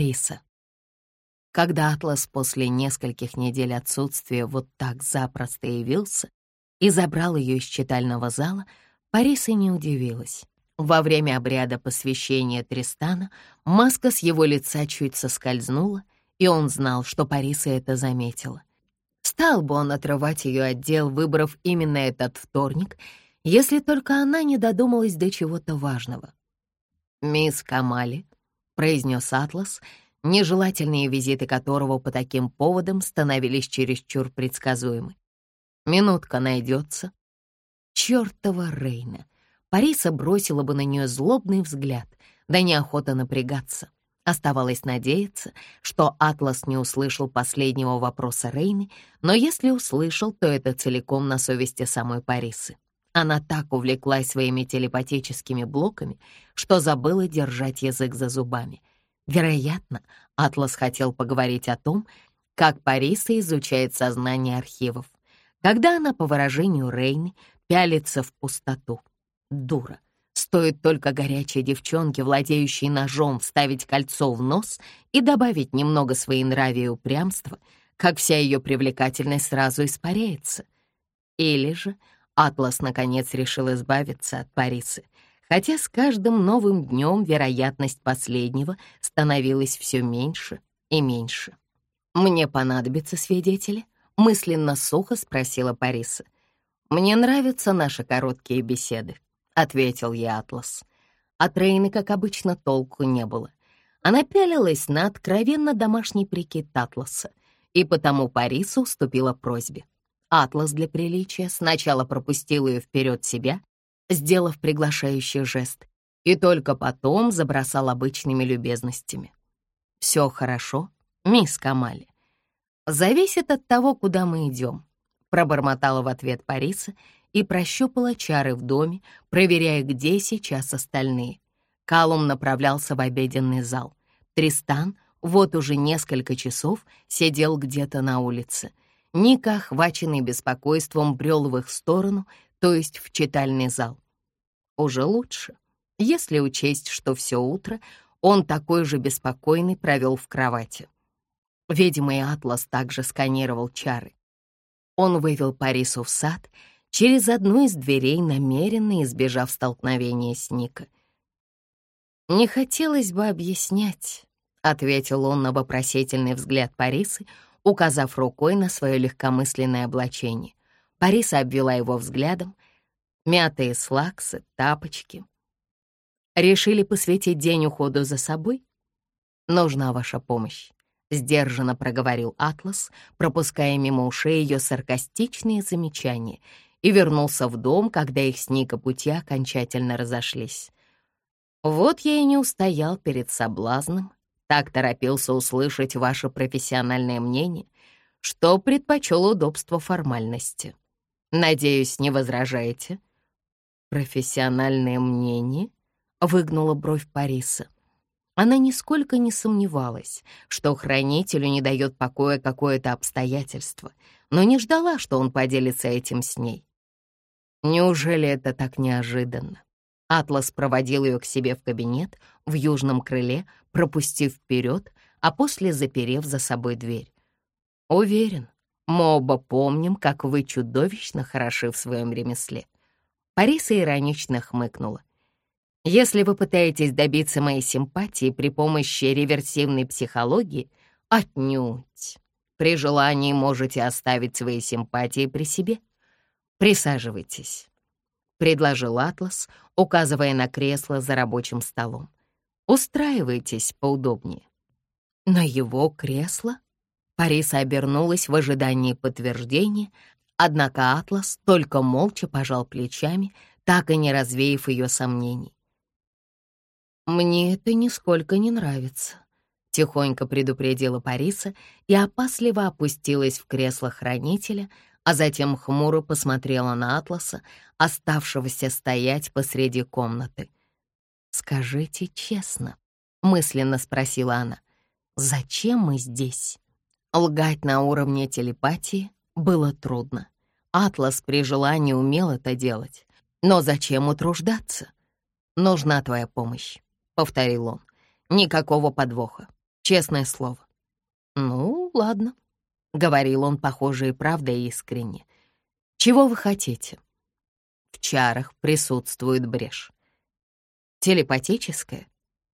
Париса. Когда Атлас после нескольких недель отсутствия вот так запросто явился и забрал ее из читального зала, Париса не удивилась. Во время обряда посвящения Тристана маска с его лица чуть соскользнула, и он знал, что Париса это заметила. Стал бы он отрывать ее отдел, выбрав именно этот вторник, если только она не додумалась до чего-то важного. «Мисс Камали», — произнес Атлас, нежелательные визиты которого по таким поводам становились чересчур предсказуемы. «Минутка найдется». Чёртова Рейна! Париса бросила бы на нее злобный взгляд, да неохота напрягаться. Оставалось надеяться, что Атлас не услышал последнего вопроса Рейны, но если услышал, то это целиком на совести самой Парисы. Она так увлеклась своими телепатическими блоками, что забыла держать язык за зубами. Вероятно, Атлас хотел поговорить о том, как Париса изучает сознание архивов, когда она, по выражению Рейны, пялится в пустоту. Дура. Стоит только горячей девчонке, владеющей ножом, вставить кольцо в нос и добавить немного своей нравия и упрямства, как вся ее привлекательность сразу испаряется. Или же Атлас наконец решил избавиться от Парисы, хотя с каждым новым днем вероятность последнего становилась все меньше и меньше. «Мне понадобятся свидетели?» — мысленно сухо спросила Париса. «Мне нравятся наши короткие беседы», — ответил ей Атлас. От Рейны, как обычно, толку не было. Она пялилась на откровенно домашний прикид Атласа, и потому Париса уступила просьбе. Атлас для приличия сначала пропустил ее вперед себя, сделав приглашающий жест, и только потом забросал обычными любезностями. «Все хорошо, мисс Камали. Зависит от того, куда мы идем», — пробормотала в ответ Париса и прощупала чары в доме, проверяя, где сейчас остальные. Калум направлялся в обеденный зал. Тристан вот уже несколько часов сидел где-то на улице — Ника, охваченный беспокойством, брел в их сторону, то есть в читальный зал. Уже лучше, если учесть, что все утро он такой же беспокойный провел в кровати. Видимо, и Атлас также сканировал чары. Он вывел Парису в сад через одну из дверей, намеренно избежав столкновения с Ника. «Не хотелось бы объяснять», — ответил он на вопросительный взгляд Парисы, — указав рукой на свое легкомысленное облачение. Париса обвела его взглядом. Мятые слаксы, тапочки. Решили посвятить день уходу за собой? Нужна ваша помощь. — сдержанно проговорил Атлас, пропуская мимо ушей ее саркастичные замечания, и вернулся в дом, когда их с Ника пути окончательно разошлись. Вот я и не устоял перед соблазном так торопился услышать ваше профессиональное мнение, что предпочел удобство формальности. Надеюсь, не возражаете?» «Профессиональное мнение?» — выгнула бровь Париса. Она нисколько не сомневалась, что хранителю не дает покоя какое-то обстоятельство, но не ждала, что он поделится этим с ней. Неужели это так неожиданно? Атлас проводил ее к себе в кабинет в южном крыле, пропустив вперед, а после заперев за собой дверь. «Уверен, мы оба помним, как вы чудовищно хороши в своем ремесле». Париса иронично хмыкнула. «Если вы пытаетесь добиться моей симпатии при помощи реверсивной психологии, отнюдь. При желании можете оставить свои симпатии при себе. Присаживайтесь» предложил Атлас, указывая на кресло за рабочим столом. «Устраивайтесь поудобнее». На его кресло Париса обернулась в ожидании подтверждения, однако Атлас только молча пожал плечами, так и не развеяв ее сомнений. «Мне это нисколько не нравится», — тихонько предупредила Париса и опасливо опустилась в кресло хранителя, а затем хмуро посмотрела на Атласа, оставшегося стоять посреди комнаты. «Скажите честно», — мысленно спросила она, — «зачем мы здесь?» Лгать на уровне телепатии было трудно. Атлас при желании умел это делать. Но зачем утруждаться? «Нужна твоя помощь», — повторил он. «Никакого подвоха. Честное слово. Ну, ладно, — говорил он, похоже, и правда искренне. Чего вы хотите? В чарах присутствует брешь. Телепатическая?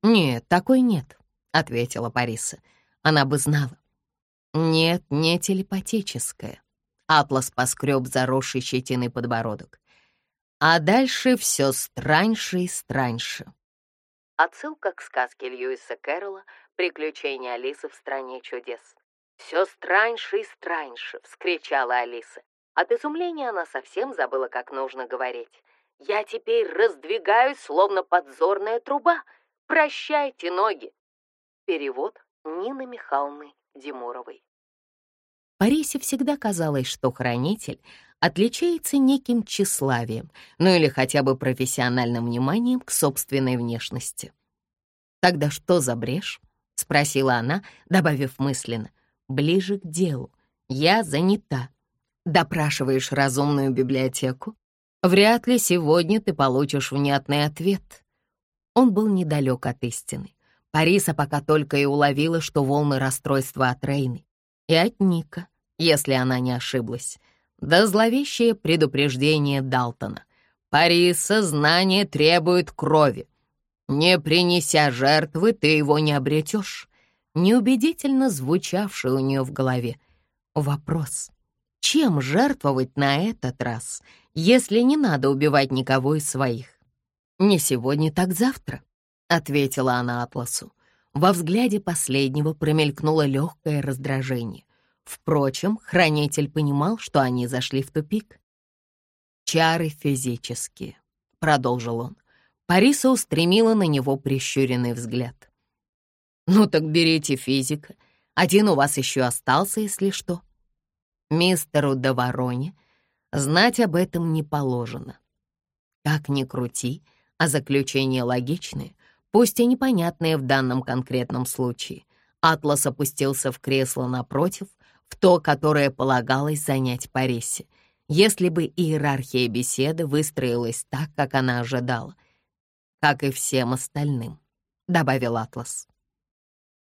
Нет, такой нет, — ответила Париса. Она бы знала. Нет, не телепатическая. Атлас поскреб заросший щетиной подбородок. А дальше все страньше и страньше. Отсылка к сказке Льюиса Кэрролла «Приключения Алисы в стране чудес». «Все страньше и страньше!» — вскричала Алиса. От изумления она совсем забыла, как нужно говорить. «Я теперь раздвигаюсь, словно подзорная труба. Прощайте ноги!» Перевод Нины Михайловны Димуровой. Парисе всегда казалось, что хранитель отличается неким тщеславием, ну или хотя бы профессиональным вниманием к собственной внешности. «Тогда что за брешь?» — спросила она, добавив мысленно. «Ближе к делу. Я занята. Допрашиваешь разумную библиотеку? Вряд ли сегодня ты получишь внятный ответ». Он был недалек от истины. Париса пока только и уловила, что волны расстройства от Рейны и от Ника, если она не ошиблась — да зловещее предупреждение Далтона. «Пари сознание требует крови. Не принеся жертвы, ты его не обретешь». Неубедительно звучавший у нее в голове. Вопрос. Чем жертвовать на этот раз, если не надо убивать никого из своих? «Не сегодня, так завтра», — ответила она Атласу. Во взгляде последнего промелькнуло легкое раздражение. Впрочем, хранитель понимал, что они зашли в тупик. «Чары физические», — продолжил он. Париса устремила на него прищуренный взгляд. «Ну так берите физика. Один у вас еще остался, если что». Мистеру Довороне знать об этом не положено. Как ни крути, а заключение логичное, пусть и непонятное в данном конкретном случае. Атлас опустился в кресло напротив, в то, которое полагалось занять Парисе, если бы иерархия беседы выстроилась так, как она ожидала, как и всем остальным, — добавил Атлас.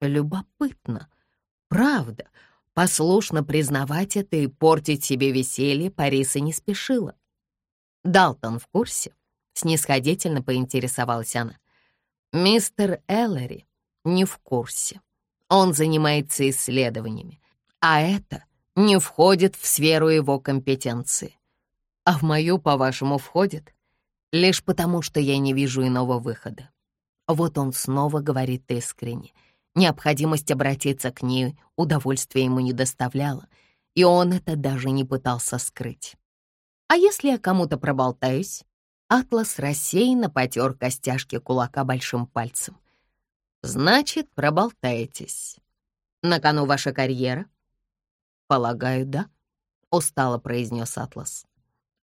Любопытно. Правда, послушно признавать это и портить себе веселье Париса не спешила. Далтон в курсе? Снисходительно поинтересовалась она. Мистер Эллери не в курсе. Он занимается исследованиями, а это не входит в сферу его компетенции. А в мою, по-вашему, входит? Лишь потому, что я не вижу иного выхода. Вот он снова говорит искренне. Необходимость обратиться к ней удовольствия ему не доставляла, и он это даже не пытался скрыть. А если я кому-то проболтаюсь? Атлас рассеянно потер костяшки кулака большим пальцем. Значит, проболтаетесь. На кону ваша карьера, «Полагаю, да», — устало произнес Атлас.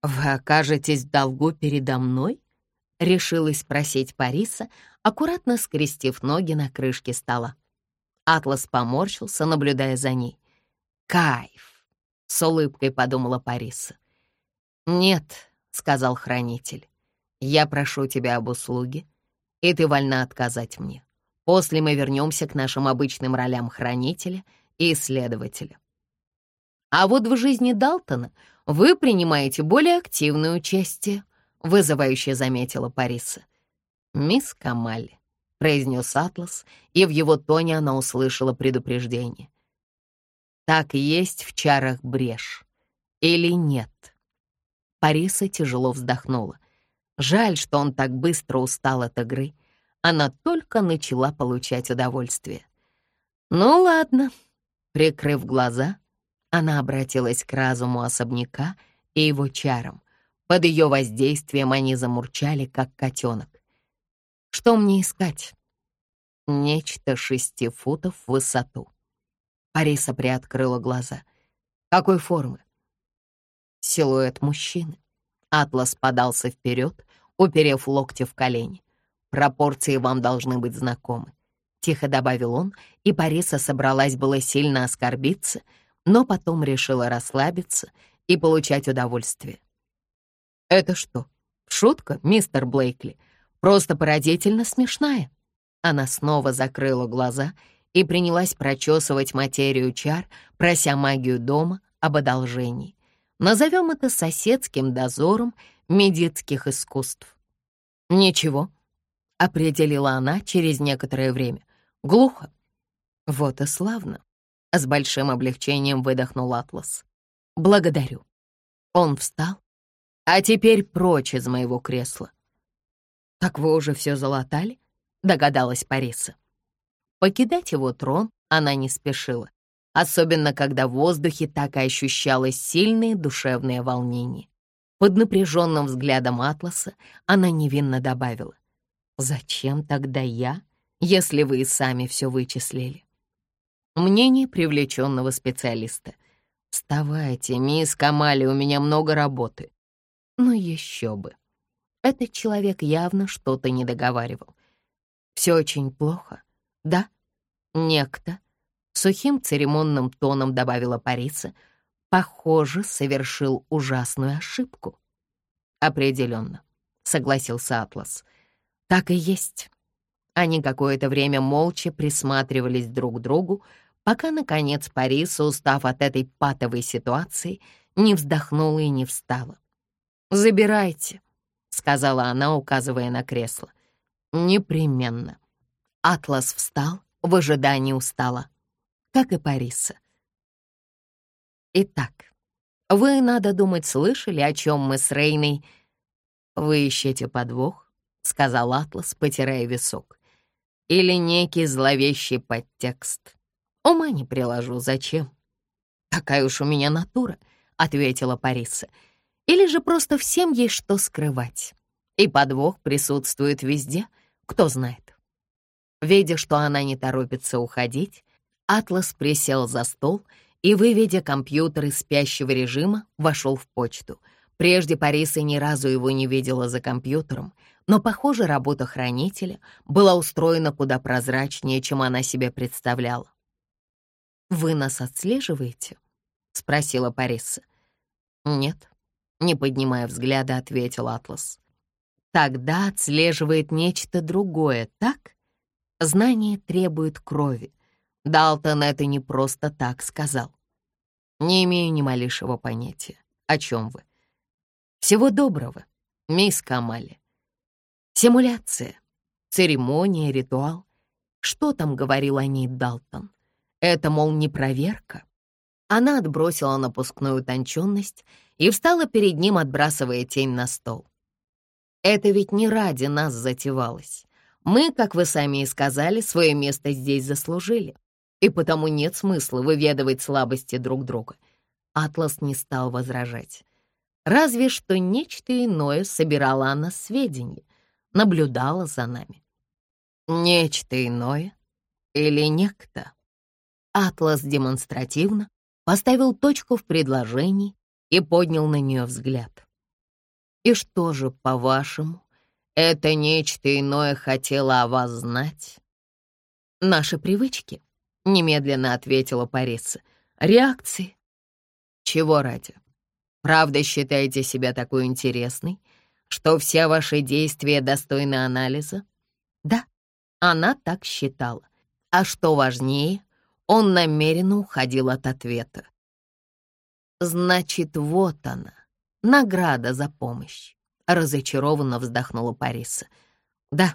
«Вы окажетесь в долгу передо мной?» — решилась спросить Париса, аккуратно скрестив ноги на крышке стола. Атлас поморщился, наблюдая за ней. «Кайф!» — с улыбкой подумала Париса. «Нет», — сказал хранитель, — «я прошу тебя об услуге, и ты вольна отказать мне. После мы вернемся к нашим обычным ролям хранителя и исследователя. А вот в жизни Далтона вы принимаете более активное участие», — вызывающе заметила Париса. «Мисс Камаль», — произнес Атлас, и в его тоне она услышала предупреждение. «Так есть в чарах брешь или нет?» Париса тяжело вздохнула. Жаль, что он так быстро устал от игры. Она только начала получать удовольствие. «Ну ладно», — прикрыв глаза, она обратилась к разуму особняка и его чарам. Под ее воздействием они замурчали, как котенок. Что мне искать? Нечто шести футов в высоту. Париса приоткрыла глаза. Какой формы? Силуэт мужчины. Атлас подался вперед, уперев локти в колени. Пропорции вам должны быть знакомы. Тихо добавил он, и Париса собралась было сильно оскорбиться — но потом решила расслабиться и получать удовольствие. «Это что, шутка, мистер Блейкли? Просто поразительно смешная». Она снова закрыла глаза и принялась прочесывать материю чар, прося магию дома об одолжении. Назовем это соседским дозором медицинских искусств. «Ничего», — определила она через некоторое время. «Глухо». «Вот и славно», — с большим облегчением выдохнул Атлас. «Благодарю». Он встал. «А теперь прочь из моего кресла». «Так вы уже все залатали?» — догадалась Париса. Покидать его трон она не спешила, особенно когда в воздухе так и ощущалось сильное душевное волнение. Под напряженным взглядом Атласа она невинно добавила. «Зачем тогда я, если вы и сами все вычислили?» Мнение привлеченного специалиста. «Вставайте, мисс Камали, у меня много работы». Ну еще бы. Этот человек явно что-то не договаривал. Все очень плохо, да? Некто, сухим церемонным тоном добавила Париса, похоже, совершил ужасную ошибку. Определенно, согласился Атлас. Так и есть. Они какое-то время молча присматривались друг к другу, пока, наконец, Париса, устав от этой патовой ситуации, не вздохнула и не встала. «Забирайте», — сказала она, указывая на кресло. «Непременно». Атлас встал, в ожидании устала, как и Париса. «Итак, вы, надо думать, слышали, о чем мы с Рейной...» «Вы ищете подвох?» — сказал Атлас, потирая висок. «Или некий зловещий подтекст?» Ума не приложу, зачем? Такая уж у меня натура, ответила Париса. Или же просто всем есть что скрывать. И подвох присутствует везде, кто знает. Видя, что она не торопится уходить, Атлас присел за стол и, выведя компьютер из спящего режима, вошел в почту. Прежде Париса ни разу его не видела за компьютером, но, похоже, работа хранителя была устроена куда прозрачнее, чем она себе представляла. «Вы нас отслеживаете?» — спросила Париса. «Нет», — не поднимая взгляда, ответил Атлас. «Тогда отслеживает нечто другое, так? Знание требует крови. Далтон это не просто так сказал. Не имею ни малейшего понятия, о чем вы. Всего доброго, мисс Камали. Симуляция, церемония, ритуал. Что там говорил о ней Далтон? Это, мол, не проверка. Она отбросила напускную утонченность и встала перед ним, отбрасывая тень на стол. Это ведь не ради нас затевалось. Мы, как вы сами и сказали, свое место здесь заслужили, и потому нет смысла выведывать слабости друг друга. Атлас не стал возражать. Разве что нечто иное собирала она сведения, наблюдала за нами. Нечто иное или некто? Атлас демонстративно поставил точку в предложении и поднял на нее взгляд. «И что же, по-вашему, это нечто иное хотело о вас знать?» «Наши привычки», — немедленно ответила Париса. «Реакции». «Чего ради? Правда считаете себя такой интересной, что все ваши действия достойны анализа?» «Да, она так считала. А что важнее, он намеренно уходил от ответа. «Значит, вот она, награда за помощь», — разочарованно вздохнула Париса. «Да».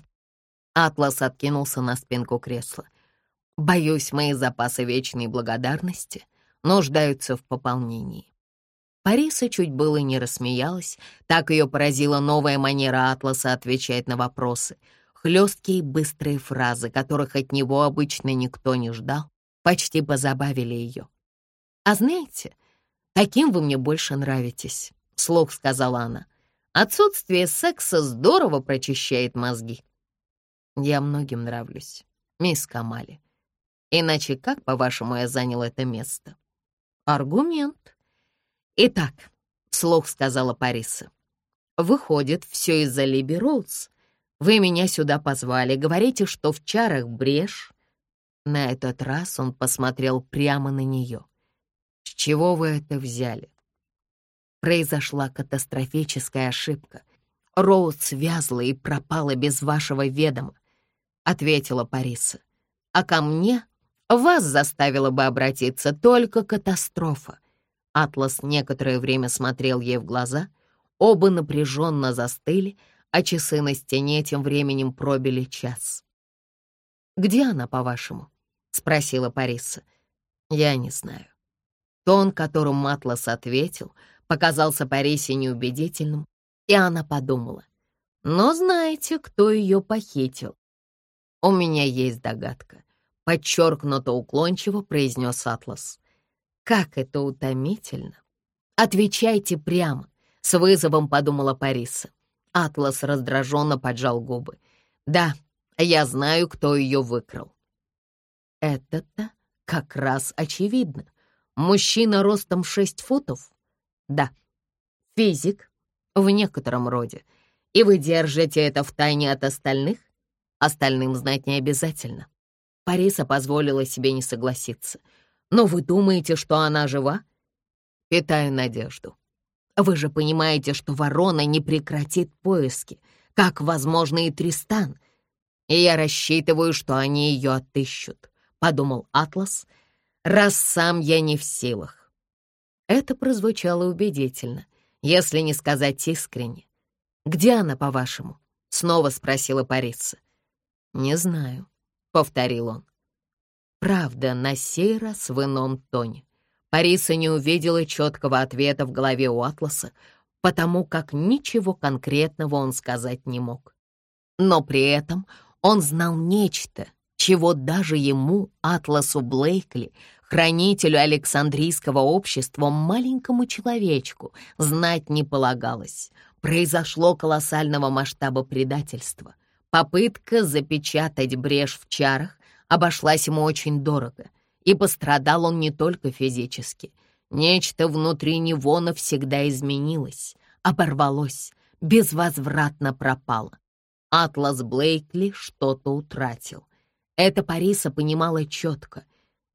Атлас откинулся на спинку кресла. «Боюсь, мои запасы вечной благодарности нуждаются в пополнении». Париса чуть было не рассмеялась, так ее поразила новая манера Атласа отвечать на вопросы. Хлесткие быстрые фразы, которых от него обычно никто не ждал, почти позабавили ее. «А знаете, таким вы мне больше нравитесь», — вслух сказала она. «Отсутствие секса здорово прочищает мозги». «Я многим нравлюсь, мисс Камали. Иначе как, по-вашему, я занял это место?» «Аргумент». «Итак», — вслух сказала Париса, «выходит, все из-за Либи Роуз. Вы меня сюда позвали, говорите, что в чарах брешь, на этот раз он посмотрел прямо на нее. «С чего вы это взяли?» Произошла катастрофическая ошибка. Роуд связла и пропала без вашего ведома, — ответила Париса. А ко мне Вас заставила бы обратиться только катастрофа. Атлас некоторое время смотрел ей в глаза, оба напряженно застыли, а часы на стене тем временем пробили час. «Где она, по-вашему?» — спросила Париса. «Я не знаю». Тон, которым Атлас ответил, показался Парисе неубедительным, и она подумала. «Но знаете, кто ее похитил?» «У меня есть догадка», — подчеркнуто уклончиво произнес Атлас. «Как это утомительно!» «Отвечайте прямо», — с вызовом подумала Париса. Атлас раздраженно поджал губы. «Да, я знаю, кто ее выкрал». «Это-то как раз очевидно. Мужчина ростом шесть футов?» «Да». «Физик?» «В некотором роде. И вы держите это в тайне от остальных?» «Остальным знать не обязательно». Париса позволила себе не согласиться. «Но вы думаете, что она жива?» «Питаю надежду. Вы же понимаете, что ворона не прекратит поиски, как, возможно, и Тристан. И я рассчитываю, что они ее отыщут», — подумал Атлас, «раз сам я не в силах». Это прозвучало убедительно, если не сказать искренне. «Где она, по-вашему?» — снова спросила Париса. «Не знаю», — повторил он. Правда, на сей раз в ином тоне. Париса не увидела четкого ответа в голове у Атласа, потому как ничего конкретного он сказать не мог. Но при этом он знал нечто, чего даже ему, Атласу Блейкли, хранителю Александрийского общества, маленькому человечку, знать не полагалось. Произошло колоссального масштаба предательства. Попытка запечатать брешь в чарах обошлась ему очень дорого — и пострадал он не только физически. Нечто внутри него навсегда изменилось, оборвалось, безвозвратно пропало. Атлас Блейкли что-то утратил. Это Париса понимала четко.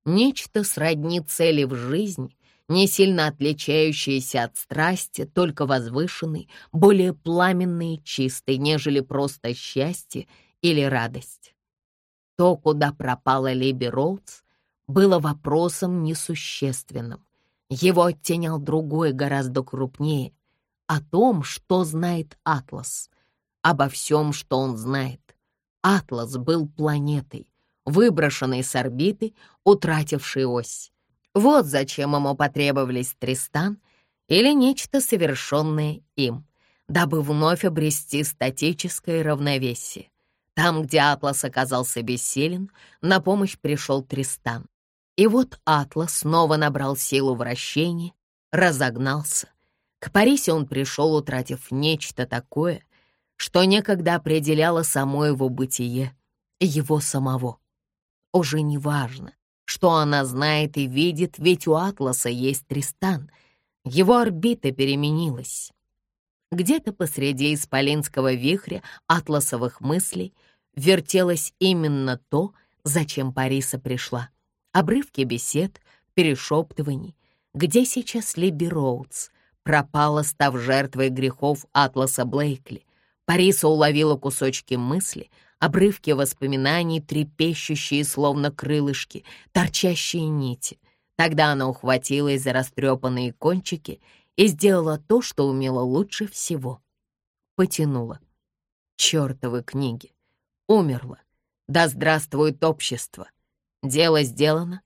Нечто сродни цели в жизни, не сильно отличающееся от страсти, только возвышенной, более пламенной и чистой, нежели просто счастье или радость. То, куда пропала Либи Роудс, было вопросом несущественным. Его оттенял другой, гораздо крупнее, о том, что знает Атлас, обо всем, что он знает. Атлас был планетой, выброшенной с орбиты, утратившей ось. Вот зачем ему потребовались Тристан или нечто совершенное им, дабы вновь обрести статическое равновесие. Там, где Атлас оказался бессилен, на помощь пришел Тристан. И вот Атлас снова набрал силу вращения, разогнался. К Парисе он пришел, утратив нечто такое, что некогда определяло само его бытие, его самого. Уже не важно, что она знает и видит, ведь у Атласа есть Тристан. Его орбита переменилась. Где-то посреди исполинского вихря атласовых мыслей вертелось именно то, зачем Париса пришла — обрывки бесед, перешептываний. Где сейчас Либи Роудс? Пропала, став жертвой грехов Атласа Блейкли. Париса уловила кусочки мысли, обрывки воспоминаний, трепещущие, словно крылышки, торчащие нити. Тогда она ухватилась за растрепанные кончики и сделала то, что умела лучше всего. Потянула. Чёртовы книги. Умерла. Да здравствует общество. Дело сделано.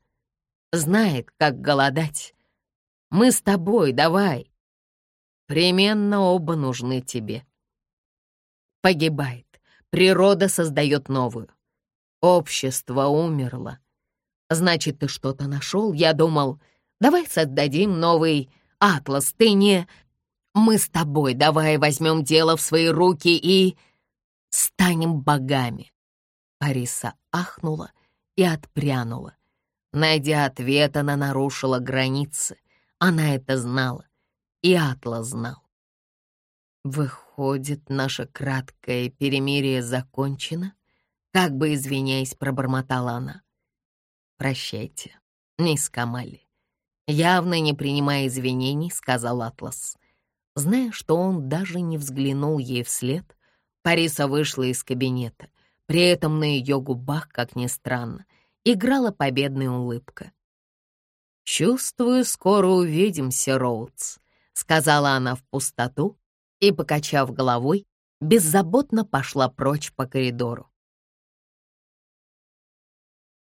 Знает, как голодать. Мы с тобой, давай. Применно оба нужны тебе. Погибает. Природа создает новую. Общество умерло. Значит, ты что-то нашел? Я думал, давай создадим новый атлас. Ты не... Мы с тобой давай возьмем дело в свои руки и... станем богами. Ариса ахнула и отпрянула. Найдя ответ, она нарушила границы. Она это знала, и Атла знал. Выходит, наше краткое перемирие закончено? Как бы извиняясь, пробормотала она. Прощайте, мисс Камали. Явно не принимая извинений, сказал Атлас. Зная, что он даже не взглянул ей вслед, Париса вышла из кабинета. При этом на ее губах, как ни странно, играла победная улыбка. «Чувствую, скоро увидимся, Роудс», — сказала она в пустоту и, покачав головой, беззаботно пошла прочь по коридору.